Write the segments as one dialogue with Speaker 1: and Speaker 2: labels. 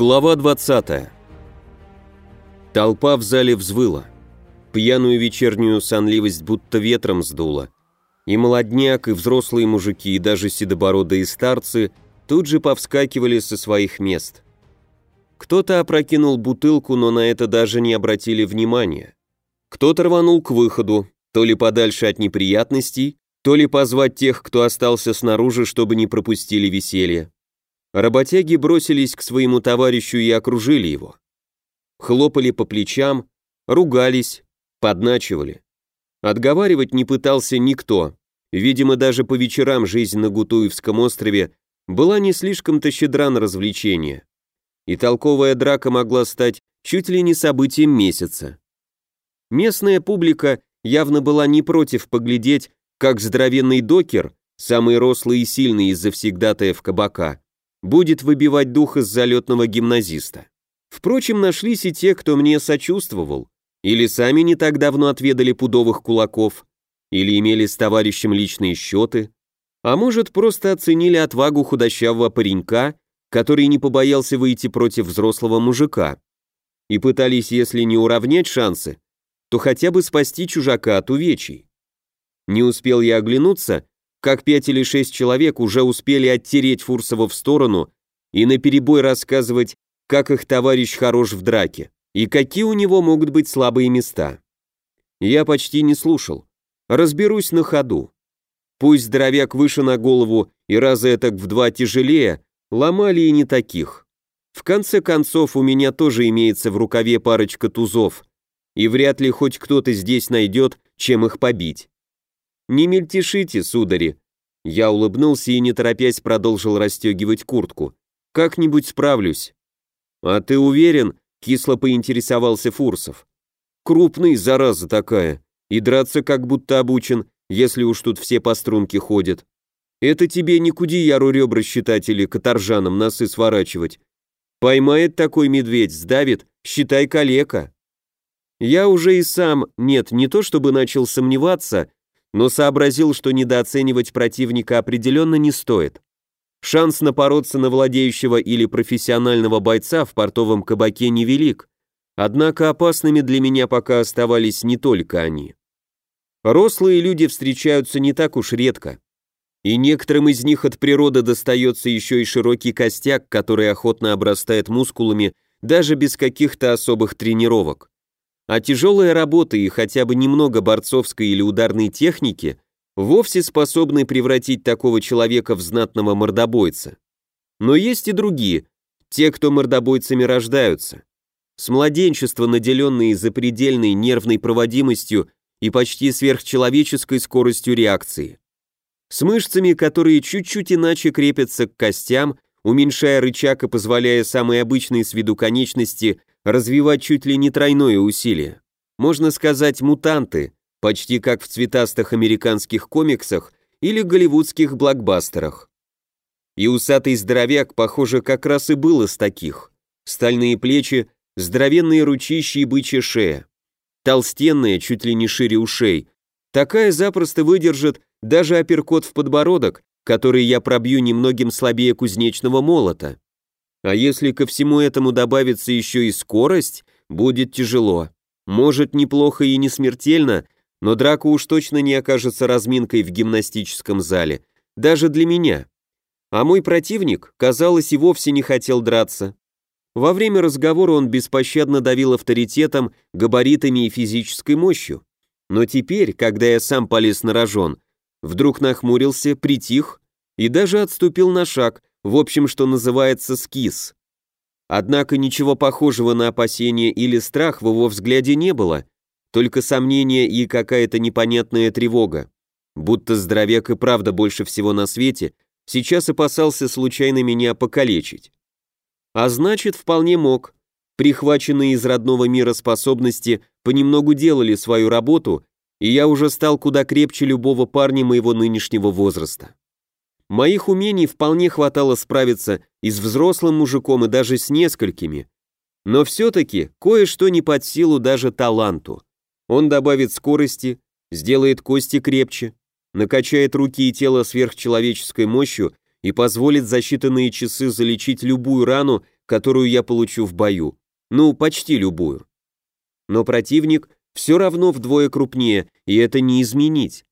Speaker 1: Глава 20. Толпа в зале взвыла. Пьяную вечернюю сонливость будто ветром сдуло. И молодняк, и взрослые мужики, и даже седобородые старцы тут же повскакивали со своих мест. Кто-то опрокинул бутылку, но на это даже не обратили внимания. Кто-то рванул к выходу, то ли подальше от неприятностей, то ли позвать тех, кто остался снаружи, чтобы не пропустили веселье. Работяги бросились к своему товарищу и окружили его. Хлопали по плечам, ругались, подначивали. Отговаривать не пытался никто. Видимо, даже по вечерам жизнь на Гутуевском острове была не слишком-то щедра на развлечения. И толковая драка могла стать чуть ли не событием месяца. Местная публика явно была не против поглядеть, как здоровенный докер, самый рослый и сильный из завсегдатаев кабака, будет выбивать дух из залетного гимназиста. Впрочем, нашлись и те, кто мне сочувствовал, или сами не так давно отведали пудовых кулаков, или имели с товарищем личные счеты, а может, просто оценили отвагу худощавого паренька, который не побоялся выйти против взрослого мужика, и пытались, если не уравнять шансы, то хотя бы спасти чужака от увечий. Не успел я оглянуться, как пять или шесть человек уже успели оттереть Фурсова в сторону и наперебой рассказывать, как их товарищ хорош в драке и какие у него могут быть слабые места. Я почти не слушал. Разберусь на ходу. Пусть здоровяк выше на голову и раза этак в два тяжелее, ломали и не таких. В конце концов, у меня тоже имеется в рукаве парочка тузов, и вряд ли хоть кто-то здесь найдет, чем их побить. «Не мельтешите, судари!» Я улыбнулся и, не торопясь, продолжил расстегивать куртку. «Как-нибудь справлюсь». «А ты уверен?» — кисло поинтересовался Фурсов. «Крупный, зараза такая, и драться как будто обучен, если уж тут все по струнке ходят. Это тебе не кудеяру ребра считать или каторжанам носы сворачивать. Поймает такой медведь, сдавит, считай калека». Я уже и сам, нет, не то чтобы начал сомневаться, но сообразил, что недооценивать противника определенно не стоит. Шанс напороться на владеющего или профессионального бойца в портовом кабаке невелик, однако опасными для меня пока оставались не только они. Рослые люди встречаются не так уж редко, и некоторым из них от природы достается еще и широкий костяк, который охотно обрастает мускулами даже без каких-то особых тренировок. А тяжелая работа и хотя бы немного борцовской или ударной техники вовсе способны превратить такого человека в знатного мордобойца. Но есть и другие, те, кто мордобойцами рождаются. С младенчества наделенные запредельной нервной проводимостью и почти сверхчеловеческой скоростью реакции. С мышцами, которые чуть-чуть иначе крепятся к костям, уменьшая рычаг и позволяя самой обычной с виду конечности развивать чуть ли не тройное усилие. Можно сказать, мутанты, почти как в цветастых американских комиксах или голливудских блокбастерах. И усатый здоровяк, похоже, как раз и был из таких. Стальные плечи, здоровенные ручища и бычья шея. Толстенная, чуть ли не шире ушей. Такая запросто выдержит даже апперкот в подбородок, который я пробью немногим слабее кузнечного молота. А если ко всему этому добавится еще и скорость, будет тяжело. Может, неплохо и не смертельно, но драка уж точно не окажется разминкой в гимнастическом зале, даже для меня. А мой противник, казалось, и вовсе не хотел драться. Во время разговора он беспощадно давил авторитетом, габаритами и физической мощью. Но теперь, когда я сам полез на рожон, вдруг нахмурился, притих и даже отступил на шаг, в общем, что называется скис. Однако ничего похожего на опасение или страх в его взгляде не было, только сомнение и какая-то непонятная тревога. Будто здоровяк и правда больше всего на свете сейчас опасался случайно меня покалечить. А значит, вполне мог. Прихваченные из родного мира способности понемногу делали свою работу, и я уже стал куда крепче любого парня моего нынешнего возраста. Моих умений вполне хватало справиться и с взрослым мужиком, и даже с несколькими. Но все-таки кое-что не под силу даже таланту. Он добавит скорости, сделает кости крепче, накачает руки и тело сверхчеловеческой мощью и позволит за считанные часы залечить любую рану, которую я получу в бою. Ну, почти любую. Но противник все равно вдвое крупнее, и это не изменить.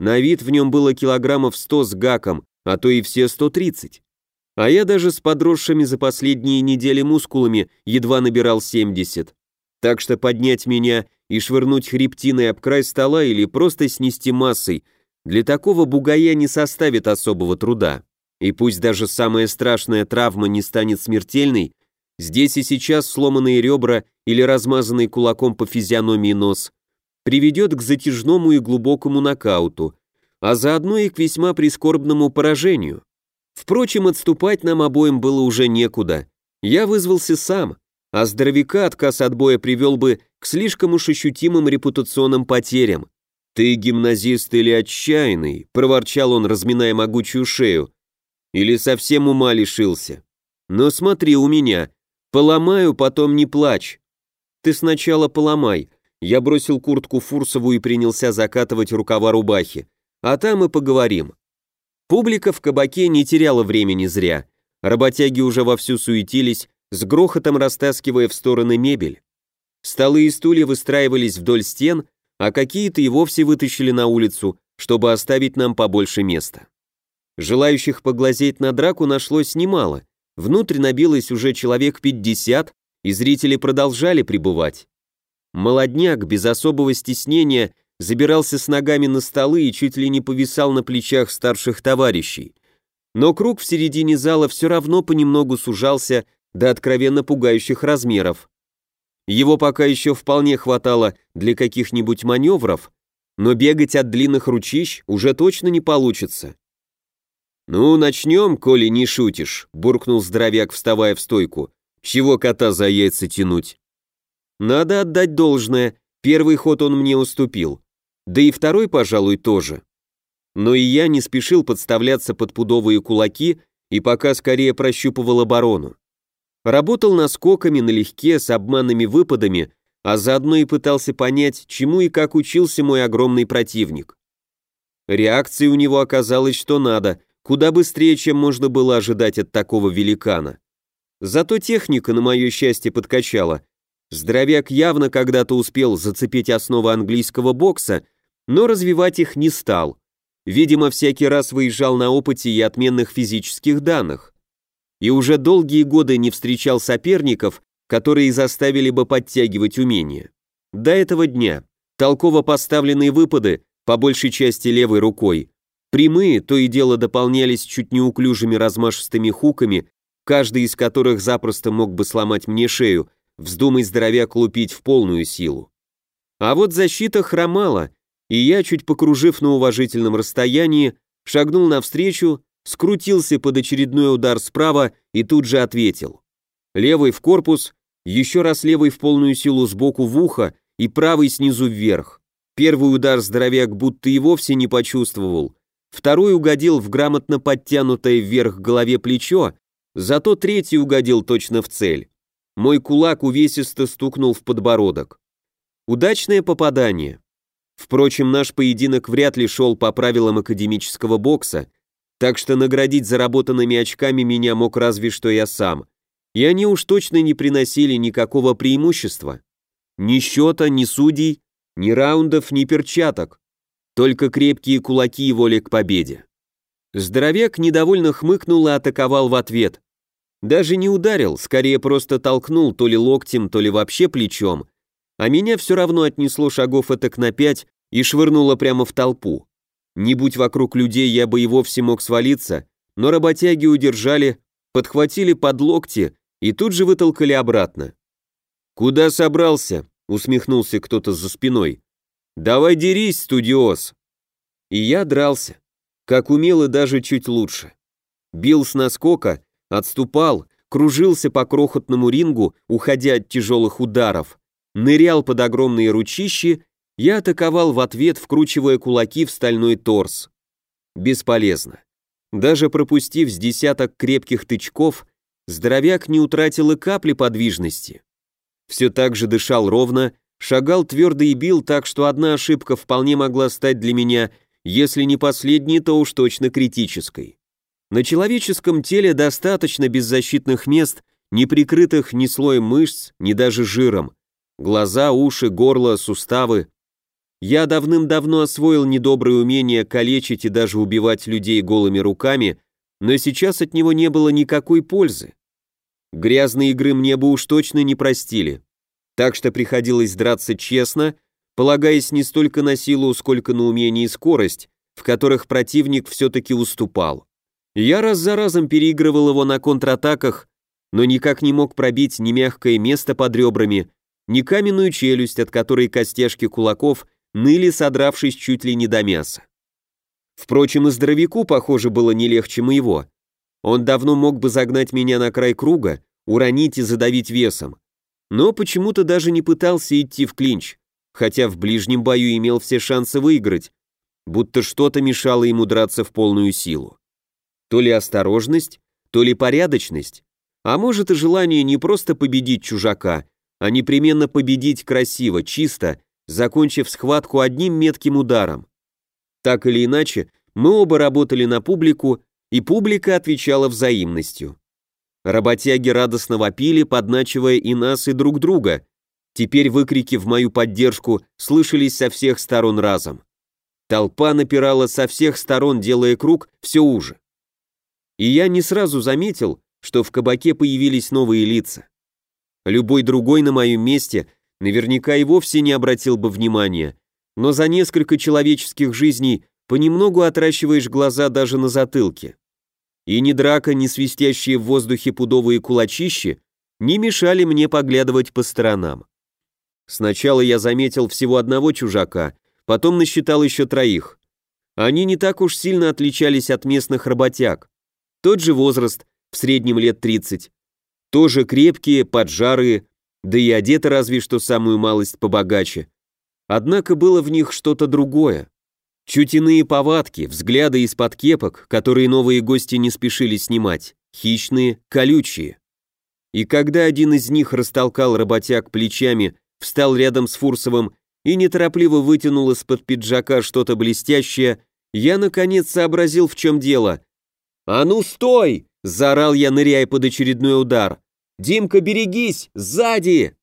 Speaker 1: На вид в нем было килограммов 100 с гаком, а то и все 130. А я даже с подросшими за последние недели мускулами едва набирал 70. Так что поднять меня и швырнуть хребтиной об край стола или просто снести массой, для такого бугая не составит особого труда. И пусть даже самая страшная травма не станет смертельной, здесь и сейчас сломанные ребра или размазанный кулаком по физиономии нос приведет к затяжному и глубокому нокауту, а заодно и к весьма прискорбному поражению. Впрочем, отступать нам обоим было уже некуда. Я вызвался сам, а здоровяка отказ от боя привел бы к слишком уж ощутимым репутационным потерям. «Ты гимназист или отчаянный?» – проворчал он, разминая могучую шею. «Или совсем ума лишился? Но смотри у меня. Поломаю, потом не плачь. Ты сначала поломай». Я бросил куртку Фурсову и принялся закатывать рукава рубахи. А там и поговорим. Публика в кабаке не теряла времени зря. Работяги уже вовсю суетились, с грохотом растаскивая в стороны мебель. Столы и стулья выстраивались вдоль стен, а какие-то и вовсе вытащили на улицу, чтобы оставить нам побольше места. Желающих поглазеть на драку нашлось немало. Внутрь набилось уже человек 50, и зрители продолжали пребывать. Молодняк без особого стеснения забирался с ногами на столы и чуть ли не повисал на плечах старших товарищей. Но круг в середине зала все равно понемногу сужался до откровенно пугающих размеров. Его пока еще вполне хватало для каких-нибудь маневров, но бегать от длинных ручищ уже точно не получится. «Ну, начнем, коли не шутишь», — буркнул здоровяк, вставая в стойку. «Чего кота за яйца тянуть?» Надо отдать должное, первый ход он мне уступил. Да и второй, пожалуй, тоже. Но и я не спешил подставляться под пудовые кулаки и пока скорее прощупывал оборону. Работал наскоками налегке, с обманными выпадами, а заодно и пытался понять, чему и как учился мой огромный противник. Реакция у него оказалась что надо, куда быстрее, чем можно было ожидать от такого великана. Зато техника, на мое счастье, подкачала. Здоровяк явно когда-то успел зацепить основы английского бокса, но развивать их не стал. Видимо, всякий раз выезжал на опыте и отменных физических данных. И уже долгие годы не встречал соперников, которые заставили бы подтягивать умения. До этого дня толково поставленные выпады, по большей части левой рукой, прямые, то и дело дополнялись чуть неуклюжими размашистыми хуками, каждый из которых запросто мог бы сломать мне шею, вздумай здоровяк лупить в полную силу. А вот защита хромала, и я, чуть покружив на уважительном расстоянии, шагнул навстречу, скрутился под очередной удар справа и тут же ответил. Левый в корпус, еще раз левый в полную силу сбоку в ухо и правый снизу вверх. Первый удар здоровяк будто и вовсе не почувствовал, второй угодил в грамотно подтянутое вверх голове плечо, зато третий угодил точно в цель. Мой кулак увесисто стукнул в подбородок. Удачное попадание. Впрочем, наш поединок вряд ли шел по правилам академического бокса, так что наградить заработанными очками меня мог разве что я сам. И они уж точно не приносили никакого преимущества. Ни счета, ни судей, ни раундов, ни перчаток. Только крепкие кулаки и воля к победе. Здоровяк недовольно хмыкнул и атаковал в ответ. Даже не ударил, скорее просто толкнул то ли локтем, то ли вообще плечом, а меня все равно отнесло шагов этак на пять и швырнуло прямо в толпу. Не будь вокруг людей, я бы и вовсе мог свалиться, но работяги удержали, подхватили под локти и тут же вытолкали обратно. «Куда собрался?» — усмехнулся кто-то за спиной. «Давай дерись, студиоз!» И я дрался, как умел и даже чуть лучше. Бил с наскока, отступал, кружился по крохотному рингу, уходя от тяжелых ударов, нырял под огромные ручищи, я атаковал в ответ, вкручивая кулаки в стальной торс. Бесполезно. Даже пропустив с десяток крепких тычков, здоровяк не утратил и капли подвижности. Все так же дышал ровно, шагал твердо и бил так, что одна ошибка вполне могла стать для меня, если не последней, то уж точно критической. На человеческом теле достаточно беззащитных мест, не прикрытых ни слоем мышц, ни даже жиром. Глаза, уши, горло, суставы. Я давным-давно освоил недоброе умение калечить и даже убивать людей голыми руками, но сейчас от него не было никакой пользы. Грязные игры мне бы уж точно не простили. Так что приходилось драться честно, полагаясь не столько на силу, сколько на умение и скорость, в которых противник все-таки уступал. Я раз за разом переигрывал его на контратаках, но никак не мог пробить ни мягкое место под ребрами, ни каменную челюсть, от которой костяшки кулаков ныли, содравшись чуть ли не до мяса. Впрочем, и здоровяку, похоже, было не легче моего. Он давно мог бы загнать меня на край круга, уронить и задавить весом. Но почему-то даже не пытался идти в клинч, хотя в ближнем бою имел все шансы выиграть, будто что-то мешало ему драться в полную силу. То ли осторожность, то ли порядочность, а может и желание не просто победить чужака, а непременно победить красиво, чисто, закончив схватку одним метким ударом. Так или иначе, мы оба работали на публику, и публика отвечала взаимностью. Работяги радостно вопили, подначивая и нас, и друг друга. Теперь выкрики в мою поддержку слышались со всех сторон разом. Толпа напирала со всех сторон, делая круг все уже. И я не сразу заметил, что в кабаке появились новые лица. Любой другой на моем месте наверняка и вовсе не обратил бы внимания, но за несколько человеческих жизней понемногу отращиваешь глаза даже на затылке. И ни драка, ни свистящие в воздухе пудовые кулачищи не мешали мне поглядывать по сторонам. Сначала я заметил всего одного чужака, потом насчитал еще троих. Они не так уж сильно отличались от местных работяг. Тот же возраст, в среднем лет 30. Тоже крепкие, поджарые, да и одеты разве что самую малость побогаче. Однако было в них что-то другое. Чуть повадки, взгляды из-под кепок, которые новые гости не спешили снимать, хищные, колючие. И когда один из них растолкал работяг плечами, встал рядом с Фурсовым и неторопливо вытянул из-под пиджака что-то блестящее, я наконец сообразил, в чем дело. «А ну стой!» – заорал я, ныряя под очередной удар. «Димка, берегись! Сзади!»